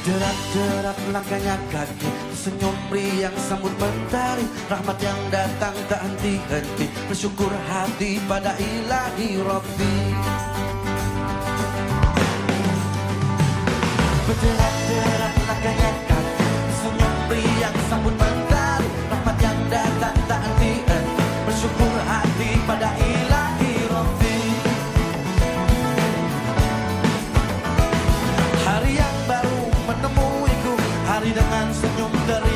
Berderak-derak langkahnya kaki Senyum yang sambut mentari. Rahmat yang datang tak henti-henti Bersyukur hati pada ilahi Rabbi. Berderak-derak langkahnya kaki hari dengan senyum dari